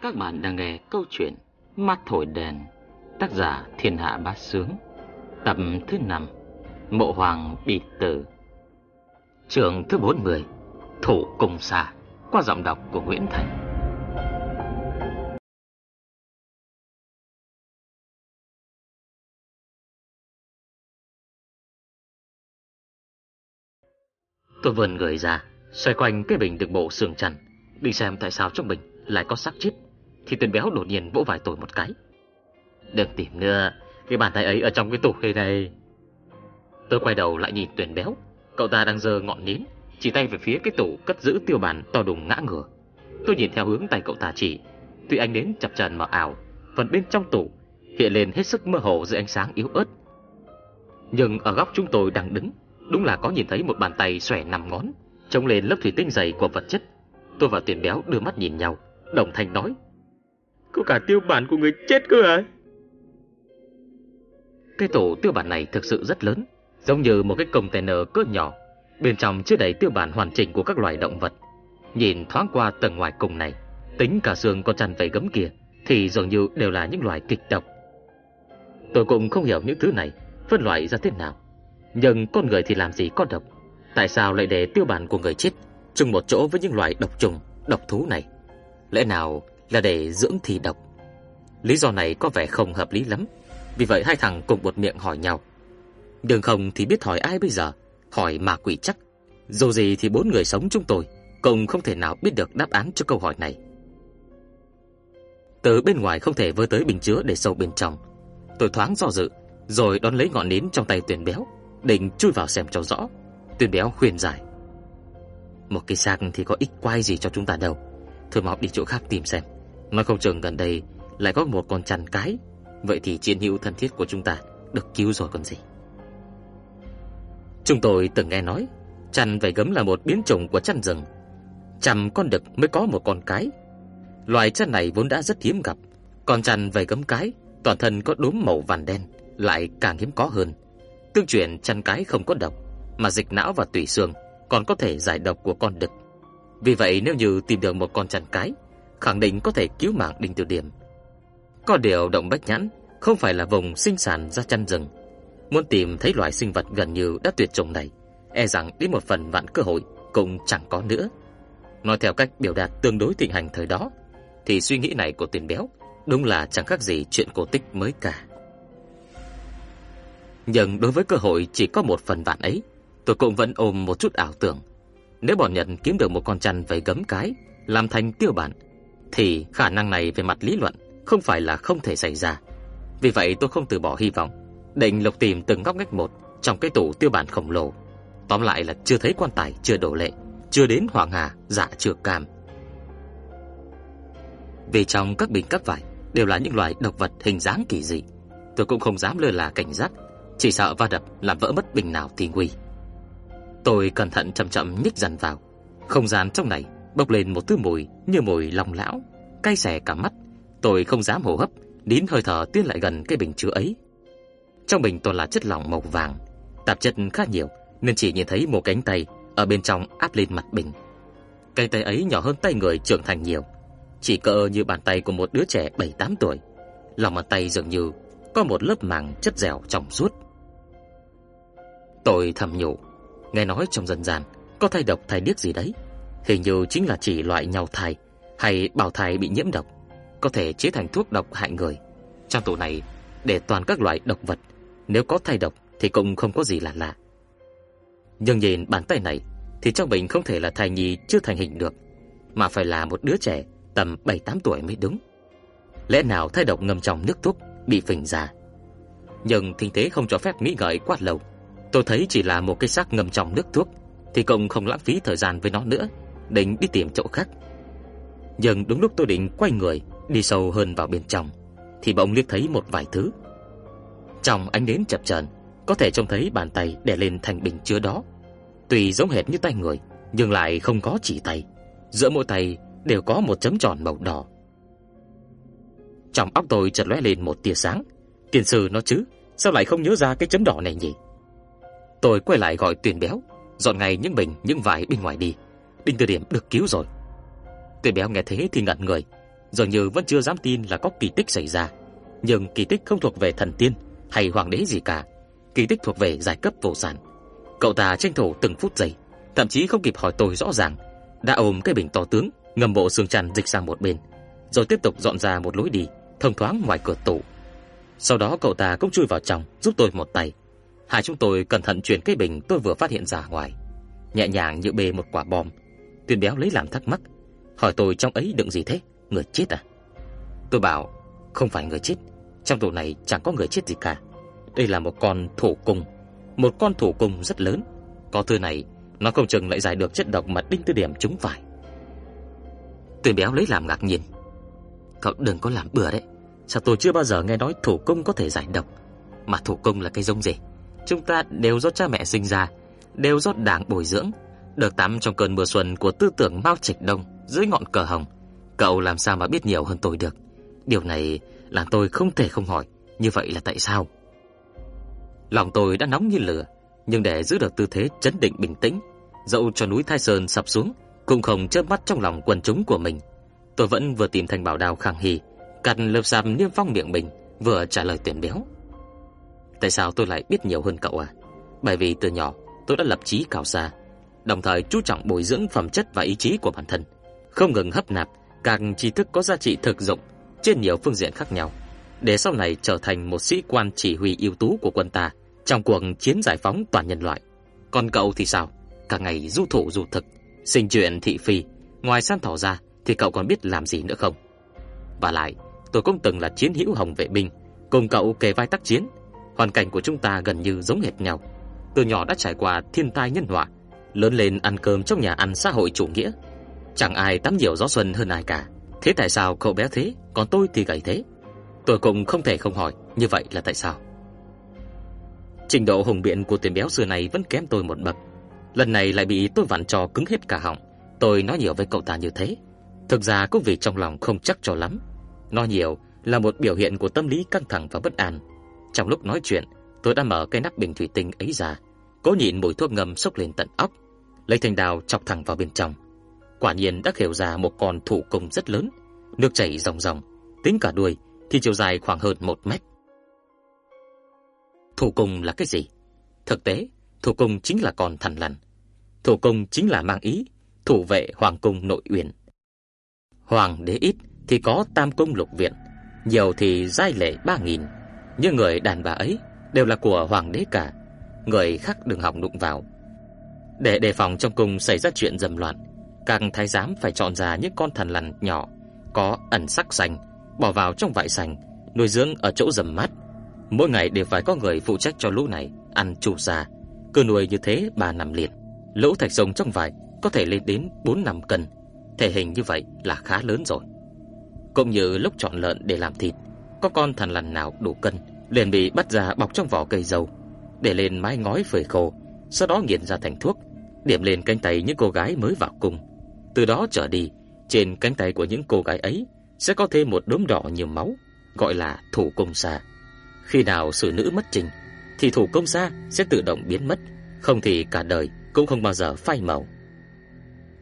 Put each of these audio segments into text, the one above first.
Các bạn đang nghe câu chuyện Mắt thổi đèn, tác giả Thiên Hạ Bát Sướng, tập thứ 5, Mộ Hoàng bị tử. Trường thứ 40, Thủ Cùng Xà, qua giọng đọc của Nguyễn Thành. Tôi vươn người ra, xoay quanh cái bình đựng bộ xương chăn, đi xem tại sao trong bình lại có xác chết. Thì tên béo đột nhiên vỗ vai tôi một cái. Đừng tìm nữa, cái bàn tay ấy ở trong cái tủ hề này. Tôi quay đầu lại nhìn tuyển béo, cậu ta đang giơ ngọn nến, chỉ tay về phía cái tủ cất giữ tiêu bản to đùng ngã ngửa. Tôi nhìn theo hướng tay cậu ta chỉ, tuy ánh nến chập chờn mờ ảo, phần bên trong tủ hiện lên hết sức mơ hồ dưới ánh sáng yếu ớt. Nhưng ở góc chúng tôi đang đứng, đúng là có nhìn thấy một bàn tay xòe năm ngón, trông lên lớp thủy tinh dày của vật chất. Tôi và tuyển Béo đưa mắt nhìn nhau, đồng thanh nói: "Có cả tiêu bản của người chết cơ à?" Cái tổ tiêu bản này thực sự rất lớn, giống như một cái container cỡ nhỏ, bên trong chứa đầy tiêu bản hoàn chỉnh của các loài động vật. Nhìn thoáng qua tầng ngoài cùng này, tính cả xương con chăn vầy gấm kia thì dường như đều là những loài kịch độc. Tôi cũng không hiểu những thứ này phân loại ra thế nào. Nhưng con người thì làm gì có độc? Tại sao lại để tiêu bản của người chết chung một chỗ với những loài độc trùng, độc thú này? Lẽ nào là để dưỡng thì độc? Lý do này có vẻ không hợp lý lắm. Vì vậy hai thằng cùng một miệng hỏi nhau. Đường không thì biết hỏi ai bây giờ? Hỏi mà quỷ chắc. Dù gì thì bốn người sống chúng tôi cũng không thể nào biết được đáp án cho câu hỏi này. Từ bên ngoài không thể vơ tới bình chứa để sâu bên trong. Tôi thoáng do dự, rồi đón lấy ngọn nến trong tay tuyển Béo, định chui vào xem cho rõ. tuyển Béo khuyên giải: "Một cái xác thì có ích quay gì cho chúng ta đâu, thôi mau đi chỗ khác tìm xem. Nói không chừng gần đây lại có một con chằn cái, vậy thì chiến hữu thân thiết của chúng ta được cứu rồi còn gì." Chúng tôi từng nghe nói, chằn vảy gấm là một biến chủng của chăn rừng. Trăm con đực mới có một con cái. Loài chăn này vốn đã rất hiếm gặp, còn chằn vảy gấm cái toàn thân có đốm màu vàng đen lại càng hiếm có hơn. Tương truyền chăn cái không có độc, mà dịch não và tủy xương còn có thể giải độc của con đực. Vì vậy nếu như tìm được một con chăn cái, khẳng định có thể cứu mạng Đinh Tiểu Điểm. Có điều động Bách Nhãn không phải là vùng sinh sản ra chăn rừng. Muốn tìm thấy loài sinh vật gần như đã tuyệt chủng này, e rằng đến một phần vạn cơ hội cũng chẳng có nữa. Nói theo cách biểu đạt tương đối thịnh hành thời đó, thì suy nghĩ này của Tiền Béo đúng là chẳng khác gì chuyện cổ tích mới cả. Nhưng đối với cơ hội chỉ có một phần vạn ấy, tôi cũng vẫn ôm một chút ảo tưởng. Nếu bọn Nhật kiếm được một con chăn vầy gấm cái làm thành tiêu bản, thì khả năng này về mặt lý luận không phải là không thể xảy ra. Vì vậy tôi không từ bỏ hy vọng, định lục tìm từng góc ngách một trong cái tủ tiêu bản khổng lồ. Tóm lại là chưa thấy quan tài chưa đổ lệ, chưa đến hoàng hà dạ chưa cam. Vì trong các bình cấp vải đều là những loài độc vật hình dáng kỳ dị, tôi cũng không dám lơ là cảnh giác, chỉ sợ va đập làm vỡ mất bình nào thì nguy. Tôi cẩn thận chậm chậm nhích dần vào, không gian trong này bốc lên một thứ mùi như mùi lòng lão, cay xè cả mắt. Tôi không dám hô hấp, nín hơi thở tiến lại gần cái bình chứa ấy. Trong bình toàn là chất lỏng màu vàng, tạp chất khá nhiều nên chỉ nhìn thấy một cánh tay ở bên trong áp lên mặt bình. Cánh tay ấy nhỏ hơn tay người trưởng thành nhiều, chỉ cỡ như bàn tay của một đứa trẻ 7-8 tuổi. Lòng bàn tay dường như có một lớp màng chất dẻo trong suốt. Tôi thầm nhủ, nghe nói trong dân gian có thay độc thay điếc gì đấy, hình như chính là chỉ loại nhau thai hay bào thai bị nhiễm độc, có thể chế thành thuốc độc hại người. Trong tủ này để toàn các loại độc vật, nếu có thai độc thì cũng không có gì là lạ. Nhưng nhìn bàn tay này thì trong bệnh không thể là thai nhi chưa thành hình được, mà phải là một đứa trẻ tầm 7-8 tuổi mới đúng. Lẽ nào thai độc ngâm trong nước thuốc bị phình ra. Nhưng thinh thế không cho phép nghĩ ngợi quá lâu. Tôi thấy chỉ là một cái xác ngâm trong nước thuốc thì cũng không lãng phí thời gian với nó nữa, định đi tìm chỗ khác. Nhưng đúng lúc tôi định quay người đi sâu hơn vào bên trong thì bỗng liếc thấy một vài thứ. Trong ánh nến chập chờn, có thể trông thấy bàn tay đè lên thành bình chứa đó. Tuy giống hệt như tay người, nhưng lại không có chỉ tay. Giữa mỗi tay đều có một chấm tròn màu đỏ. Trong óc tôi chợt lóe lên một tia sáng. Tiền sư nó chứ, sao lại không nhớ ra cái chấm đỏ này nhỉ? Tôi quay lại gọi Tuyền Béo, dọn ngay những bình, những vải bên ngoài đi. Đinh Tư Điểm được cứu rồi. Tuyền Béo nghe thế thì ngẩn người, dường như vẫn chưa dám tin là có kỳ tích xảy ra, nhưng kỳ tích không thuộc về thần tiên hay hoàng đế gì cả, kỳ tích thuộc về giai cấp vô sản. Cậu ta tranh thủ từng phút giây, thậm chí không kịp hỏi tôi rõ ràng, đã ôm cái bình to tướng, ngầm bộ xương tràn dịch sang một bên, rồi tiếp tục dọn ra một lối đi thông thoáng ngoài cửa tủ. Sau đó cậu ta cũng chui vào trong giúp tôi một tay. Hai chúng tôi cẩn thận chuyển cái bình tôi vừa phát hiện ra ngoài, nhẹ nhàng như bê một quả bom. Tuyên béo lấy làm thắc mắc, hỏi tôi trong ấy đựng gì thế, người chết à? Tôi bảo, không phải người chết, trong tủ này chẳng có người chết gì cả. Đây là một con thổ cung, một con thổ cung rất lớn. Có thư này, nó không chừng lại giải được chất độc mà đinh tư điểm chúng phải. Tuyên béo lấy làm ngạc nhiên. Cậu đừng có làm bừa đấy. Sao tôi chưa bao giờ nghe nói thổ cung có thể giải độc? Mà thổ cung là cái giống gì? Chúng ta đều do cha mẹ sinh ra, đều do đảng bồi dưỡng, được tắm trong cơn mưa xuân của tư tưởng Mao Trạch Đông dưới ngọn cờ hồng. Cậu làm sao mà biết nhiều hơn tôi được? Điều này làm tôi không thể không hỏi, như vậy là tại sao? Lòng tôi đã nóng như lửa, nhưng để giữ được tư thế chấn định bình tĩnh, dẫu cho núi Thái Sơn sập xuống, cũng không chớp mắt trong lòng quần chúng của mình. Tôi vẫn vừa tìm thành bảo đao khang hy, cắt lớp giáp niêm phong miệng mình, vừa trả lời tuyển béo. Tại sao tôi lại biết nhiều hơn cậu à? Bởi vì từ nhỏ tôi đã lập chí cao xa, đồng thời chú trọng bồi dưỡng phẩm chất và ý chí của bản thân, không ngừng hấp nạp các tri thức có giá trị thực dụng trên nhiều phương diện khác nhau, để sau này trở thành một sĩ quan chỉ huy ưu tú của quân ta trong cuộc chiến giải phóng toàn nhân loại. Còn cậu thì sao? Cả ngày du thủ du thực, sinh chuyện thị phi, ngoài săn thỏ ra thì cậu còn biết làm gì nữa không? Và lại, tôi cũng từng là chiến hữu hồng vệ binh, cùng cậu kề vai tác chiến, hoàn cảnh của chúng ta gần như giống hệt nhau. Từ nhỏ đã trải qua thiên tai nhân họa, lớn lên ăn cơm trong nhà ăn xã hội chủ nghĩa. Chẳng ai tắm nhiều gió xuân hơn ai cả. Thế tại sao cậu bé thế, còn tôi thì gầy thế? Tôi cũng không thể không hỏi, như vậy là tại sao? Trình độ hùng biện của tiền béo xưa này vẫn kém tôi một bậc. Lần này lại bị tôi vặn trò cứng hết cả họng. Tôi nói nhiều với cậu ta như thế, thực ra cũng vì trong lòng không chắc cho lắm. Nói nhiều là một biểu hiện của tâm lý căng thẳng và bất an. Trong lúc nói chuyện, tôi đã mở cái nắp bình thủy tinh ấy ra, cố nhịn mùi thuốc ngâm xốc lên tận óc, lấy thanh đao chọc thẳng vào bên trong. Quả nhiên đã khều ra một con thủ công rất lớn, nước chảy ròng ròng, tính cả đuôi thì chiều dài khoảng hơn một mét. Thủ công là cái gì? Thực tế, thủ công chính là con thần lằn. Thủ công chính là mang ý thủ vệ hoàng cung nội uyển. Hoàng đế ít thì có tam cung lục viện, nhiều thì giai lệ ba nghìn, nhưng người đàn bà ấy đều là của hoàng đế cả, người khác đừng hòng đụng vào. Để đề phòng trong cung xảy ra chuyện dầm loạn, các thái giám phải chọn ra những con thần lằn nhỏ có ẩn sắc xanh, bỏ vào trong vải sành nuôi dưỡng ở chỗ rầm mát. Mỗi ngày đều phải có người phụ trách cho lũ này ăn chủ già, cứ nuôi như thế 3 năm liền. Lũ thạch rồng trong vải có thể lên đến 4 năm cân, thể hình như vậy là khá lớn rồi. Cũng như lúc chọn lợn để làm thịt, có con thần lằn nào đủ cân, liền bị bắt ra bọc trong vỏ cây dầu, để lên mái ngói phơi khô, sau đó nghiền ra thành thuốc, điểm lên cánh tay những cô gái mới vào cung. Từ đó trở đi, trên cánh tay của những cô gái ấy sẽ có thêm một đốm đỏ nhiều máu, gọi là thủ công sa. Khi nào sự nữ mất trình, thì thủ công sa sẽ tự động biến mất, không thì cả đời cũng không bao giờ phai màu.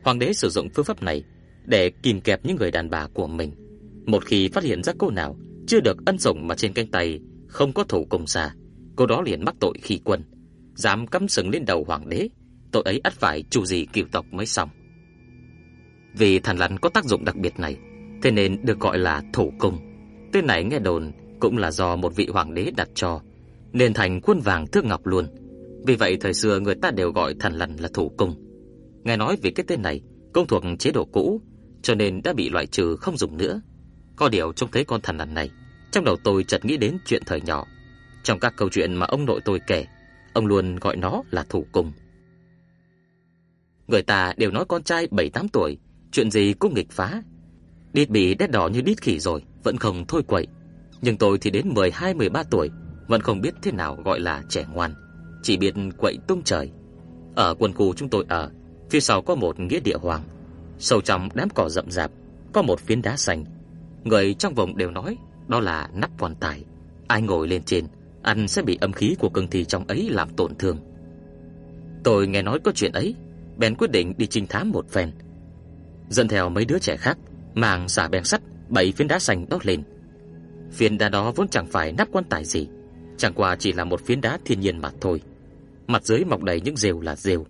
Hoàng đế sử dụng phương pháp này để kìm kẹp những người đàn bà của mình. Một khi phát hiện ra cô nào chưa được ân sủng mà trên cánh tay không có thủ công sa, cô đó liền mắc tội khi quân, dám cắm sừng lên đầu hoàng đế, tội ấy ắt phải chủ gì cửu tộc mới xong. Vì thần lằn có tác dụng đặc biệt này, thế nên được gọi là thủ cung. Tên này nghe đồn cũng là do một vị hoàng đế đặt cho, nên thành quân vàng thước ngọc luôn. Vì vậy thời xưa người ta đều gọi thần lằn là thủ cung. Nghe nói vì cái tên này công thuộc chế độ cũ, cho nên đã bị loại trừ không dùng nữa. Có điều trông thấy con thần lằn này, trong đầu tôi chợt nghĩ đến chuyện thời nhỏ. Trong các câu chuyện mà ông nội tôi kể, ông luôn gọi nó là thủ cùng. Người ta đều nói con trai 7-8 tuổi, chuyện gì cũng nghịch phá. Đít bị đét đỏ như đít khỉ rồi, vẫn không thôi quậy. Nhưng tôi thì đến 12-13 tuổi, vẫn không biết thế nào gọi là trẻ ngoan, chỉ biết quậy tung trời. Ở quân khu chúng tôi ở, phía sau có một nghĩa địa hoàng, sâu trong đám cỏ rậm rạp có một phiến đá xanh. Người trong vùng đều nói đó là nắp quan tài, ai ngồi lên trên ăn sẽ bị âm khí của cương thi trong ấy làm tổn thương. Tôi nghe nói có chuyện ấy, bèn quyết định đi trinh thám một phen. Dẫn theo mấy đứa trẻ khác, mang xả bèn sắt bảy phiến đá xanh đốt lên. Phiến đá đó vốn chẳng phải nắp quan tài gì, chẳng qua chỉ là một phiến đá thiên nhiên mà thôi. Mặt dưới mọc đầy những rêu là rêu.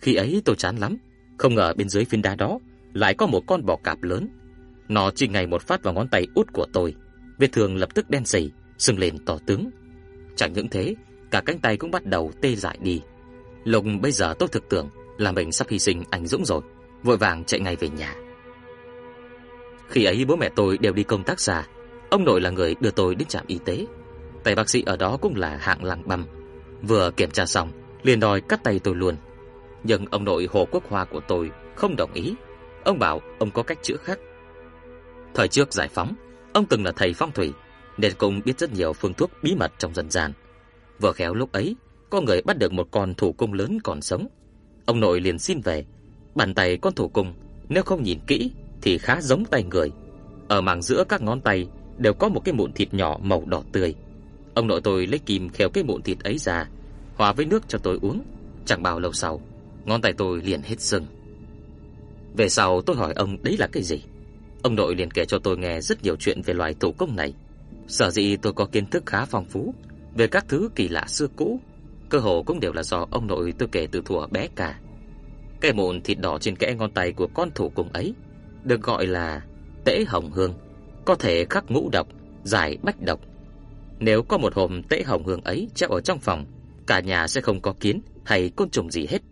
Khi ấy tôi chán lắm, không ngờ bên dưới phiến đá đó lại có một con bò cạp lớn. Nó chỉ ngày một phát vào ngón tay út của tôi, vết thương lập tức đen sì, sưng lên to tướng. Chẳng những thế, cả cánh tay cũng bắt đầu tê dại đi. Lục bây giờ tốt thực tưởng là mình sắp hy sinh anh Dũng rồi, vội vàng chạy ngay về nhà. Khi ấy bố mẹ tôi đều đi công tác xa, ông nội là người đưa tôi đến trạm y tế. Tay bác sĩ ở đó cũng là hạng lăng băm. Vừa kiểm tra xong, liền đòi cắt tay tôi luôn. Nhưng ông nội Hồ Quốc Hoa của tôi không đồng ý. Ông bảo ông có cách chữa khác. Thời trước giải phóng, ông từng là thầy phong thủy, nên cũng biết rất nhiều phương thuốc bí mật trong dân gian. Vừa khéo lúc ấy, có người bắt được một con thủ cung lớn còn sống. Ông nội liền xin về. Bàn tay con thủ cung, nếu không nhìn kỹ thì khá giống tay người. Ở màng giữa các ngón tay đều có một cái mụn thịt nhỏ màu đỏ tươi. Ông nội tôi lấy kim khéo cái mụn thịt ấy ra, hòa với nước cho tôi uống. Chẳng bao lâu sau, ngón tay tôi liền hết sưng. Về sau tôi hỏi ông đấy là cái gì? Ông nội liền kể cho tôi nghe rất nhiều chuyện về loài thủ công này. Sở dĩ tôi có kiến thức khá phong phú về các thứ kỳ lạ xưa cũ, cơ hồ cũng đều là do ông nội tôi kể từ thuở bé cả. Cái mụn thịt đỏ trên kẽ ngón tay của con thủ cùng ấy được gọi là tễ hồng hương, có thể khắc ngũ độc, giải bách độc. Nếu có một hộp tễ hồng hương ấy treo ở trong phòng, cả nhà sẽ không có kiến hay côn trùng gì hết.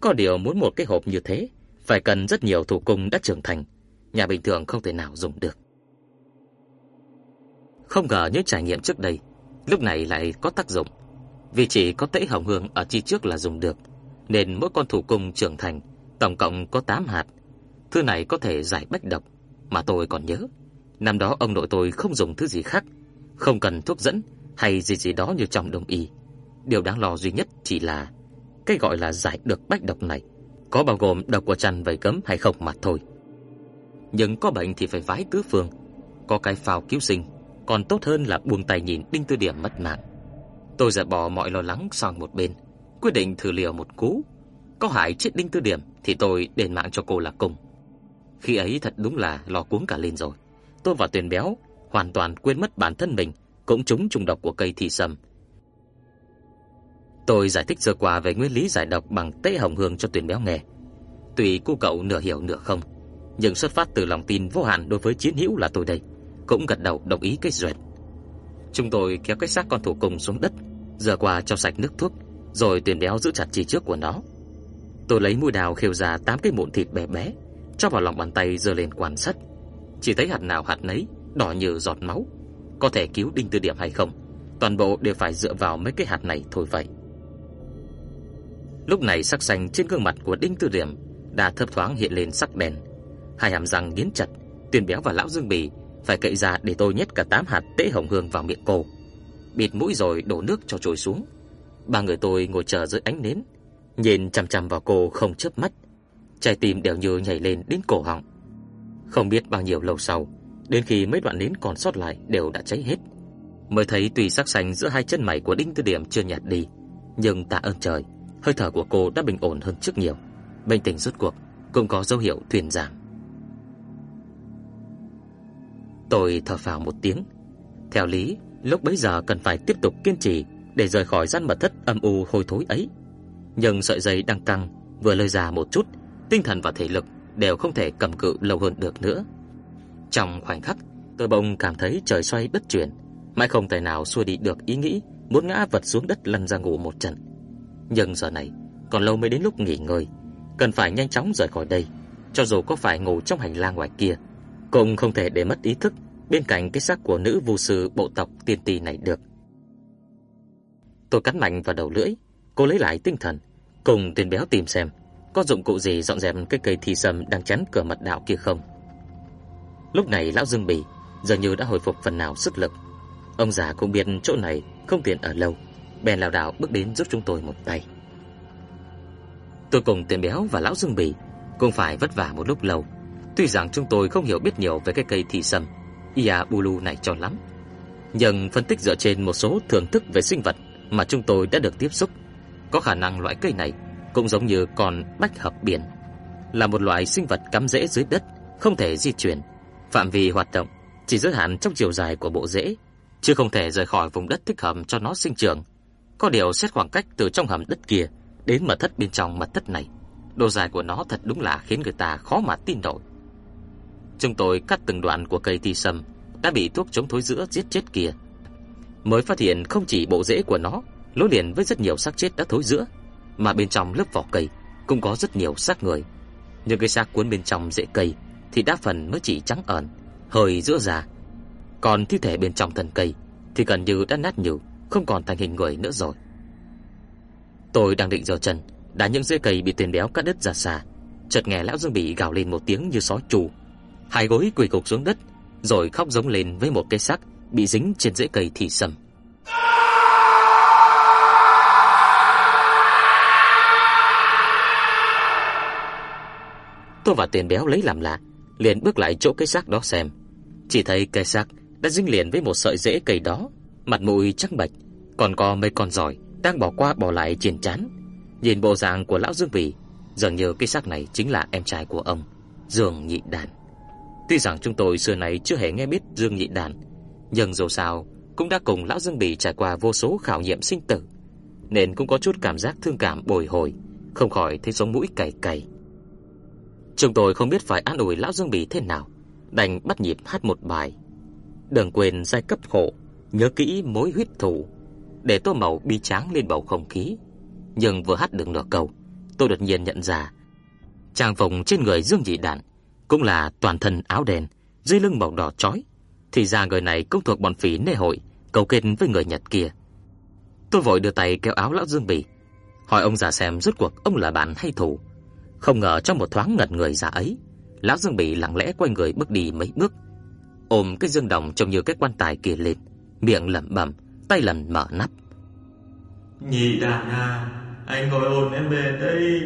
Có điều muốn một cái hộp như thế, phải cần rất nhiều thủ công đã trưởng thành, nhà bình thường không thể nào dùng được. Không ngờ những trải nghiệm trước đây, lúc này lại có tác dụng. Vì chỉ có tễ hồng hương ở chi trước là dùng được, nên mỗi con thủ cung trưởng thành tổng cộng có 8 hạt. Thứ này có thể giải bách độc, mà tôi còn nhớ, năm đó ông nội tôi không dùng thứ gì khác, không cần thuốc dẫn hay gì gì đó như trong đông y. Điều đáng lo duy nhất chỉ là cái gọi là giải được bách độc này có bao gồm độc của chăn vầy cấm hay không mà thôi. Nhưng có bệnh thì phải vái tứ phương, có cái phao cứu sinh, còn tốt hơn là buông tay nhìn Đinh Tư Điểm mất mạng. Tôi dẹp bỏ mọi lo lắng sang một bên, quyết định thử liều một cú. Có hại chết Đinh Tư Điểm thì tôi đền mạng cho cô là cùng. Khi ấy thật đúng là lo cuống cả lên rồi. Tôi và Tuyền Béo hoàn toàn quên mất bản thân mình cũng trúng trùng độc của cây thị sâm. Tôi giải thích sơ qua về nguyên lý giải độc bằng tê hồng hương cho Tuyền Béo nghe. Tuy cô cậu nửa hiểu nửa không, nhưng xuất phát từ lòng tin vô hạn đối với chiến hữu là tôi đây, cũng gật đầu đồng ý cái duyệt. Chúng tôi kéo cái xác con thủ cùng xuống đất, rửa qua cho sạch nước thuốc, rồi Tuyền Béo giữ chặt chi trước của nó. Tôi lấy mũi đào khều ra tám cái mụn thịt bé bé, cho vào lòng bàn tay giơ lên quan sát. Chỉ thấy hạt nào hạt nấy đỏ như giọt máu, có thể cứu đinh tư điểm hay không, toàn bộ đều phải dựa vào mấy cái hạt này thôi vậy. Lúc này sắc xanh trên gương mặt của đinh tư điểm đã thấp thoáng hiện lên sắc đen, hai hàm răng nghiến chặt, Tuyền Béo và lão Dương Bì phải cậy ra để tôi nhét cả tám hạt tễ hồng hương vào miệng cô. Bịt mũi rồi đổ nước cho trôi xuống. Ba người tôi ngồi chờ dưới ánh nến, nhìn chằm chằm vào cô không chớp mắt, trái tim đều như nhảy lên đến cổ họng. Không biết bao nhiêu lâu sau, đến khi mấy đoạn nến còn sót lại đều đã cháy hết, mới thấy tùy sắc xanh giữa hai chân mày của Đinh Tư Điểm chưa nhạt đi, nhưng tạ ơn trời, hơi thở của cô đã bình ổn hơn trước nhiều. Bệnh tình rốt cuộc cũng có dấu hiệu thuyền giảm. Tôi thở phào một tiếng. Theo lý, lúc bấy giờ cần phải tiếp tục kiên trì để rời khỏi gian mật thất âm u hôi thối ấy. Nhưng sợi dây đang căng, vừa lơi ra một chút, tinh thần và thể lực đều không thể cầm cự lâu hơn được nữa. Trong khoảnh khắc, tôi bỗng cảm thấy trời xoay đất chuyển, mãi không thể nào xua đi được ý nghĩ muốn ngã vật xuống đất lăn ra ngủ một trận. Nhưng giờ này, còn lâu mới đến lúc nghỉ ngơi, cần phải nhanh chóng rời khỏi đây, cho dù có phải ngủ trong hành lang ngoài kia, cũng không thể để mất ý thức bên cạnh cái xác của nữ vu sư bộ tộc tiên tỷ này được. Tôi cắn mạnh vào đầu lưỡi, cô lấy lại tinh thần, cùng tên Béo tìm xem có dụng cụ gì dọn dẹp cái cây thi sâm đang chắn cửa mật đạo kia không. Lúc này lão Dương Bỉ dường như đã hồi phục phần nào sức lực. Ông già cũng biết chỗ này không tiện ở lâu, bèn lảo đảo bước đến giúp chúng tôi một tay. Tôi cùng tên Béo và lão Dương Bỉ cũng phải vất vả một lúc lâu. Tuy rằng chúng tôi không hiểu biết nhiều về cái cây thị sâm Iabulu này cho lắm, nhưng phân tích dựa trên một số thưởng thức về sinh vật mà chúng tôi đã được tiếp xúc, có khả năng loại cây này cũng giống như con bách hợp biển, là một loại sinh vật cắm rễ dưới đất, không thể di chuyển, Phạm vi hoạt động chỉ giới hạn trong chiều dài của bộ rễ, chứ không thể rời khỏi vùng đất thích hợp cho nó sinh trưởng. Có điều xét khoảng cách từ trong hầm đất kia đến mật thất bên trong mật thất này, độ dài của nó thật đúng là khiến người ta khó mà tin nổi. Chúng tôi cắt từng đoạn của cây ti sâm đã bị thuốc chống thối giữa giết chết kia. Mới phát hiện không chỉ bộ rễ của nó nối liền với rất nhiều xác chết đã thối giữa, mà bên trong lớp vỏ cây cũng có rất nhiều xác người. những cái xác cuốn bên trong rễ cây thì đa phần mới chỉ trắng ẩn, hơi giữa già. Còn thi thể bên trong thân cây thì gần như đã nát nhừ, không còn thành hình người nữa rồi. Tôi đang định giơ chân, đã những rễ cây bị tên béo cắt đứt ra xa, chợt nghe lão Dương Bị gào lên một tiếng như sói trù, hai gối quỳ cục xuống đất, rồi khóc giống lên với một cái xác bị dính trên rễ cây thì sầm. Tôi và tiền béo lấy làm lạ, liền bước lại chỗ cái xác đó xem. Chỉ thấy cái xác đã dính liền với một sợi rễ cây đó, mặt mũi trắng bệch, còn có mấy con giỏi đang bỏ qua bỏ lại trên trán. Nhìn bộ dạng của lão Dương vị, dường như cái xác này chính là em trai của ông, Dương Nhị Đàn. Tuy rằng chúng tôi xưa nay chưa hề nghe biết Dương Nhị Đàn, nhưng dù sao cũng đã cùng lão Dương Bỉ trải qua vô số khảo nghiệm sinh tử, nên cũng có chút cảm giác thương cảm bồi hồi, không khỏi thấy sống mũi cay cay. Chúng tôi không biết phải an ủi lão Dương Bỉ thế nào, đành bắt nhịp hát một bài. Đừng quên giai cấp khổ, nhớ kỹ mối huyết thù, để tô màu bi tráng lên bầu không khí. Nhưng vừa hát được nửa câu, tôi đột nhiên nhận ra, trang phục trên người Dương Nhị Đản cũng là toàn thân áo đen, dưới lưng màu đỏ chói, thì ra người này cũng thuộc bọn phỉ nê hội, cầu kết với người Nhật kia. Tôi vội đưa tay kéo áo lão Dương Bỉ, hỏi ông già xem rốt cuộc ông là bạn hay thù. Không ngờ trong một thoáng ngẩn người ra ấy, lão Dương Bỉ lặng lẽ quay người bước đi mấy bước, ôm cái dương đồng trông như cái quan tài kia lên, miệng lẩm bẩm, tay lần mở nắp. Nhị đàn à, anh ngồi ôn em về đây.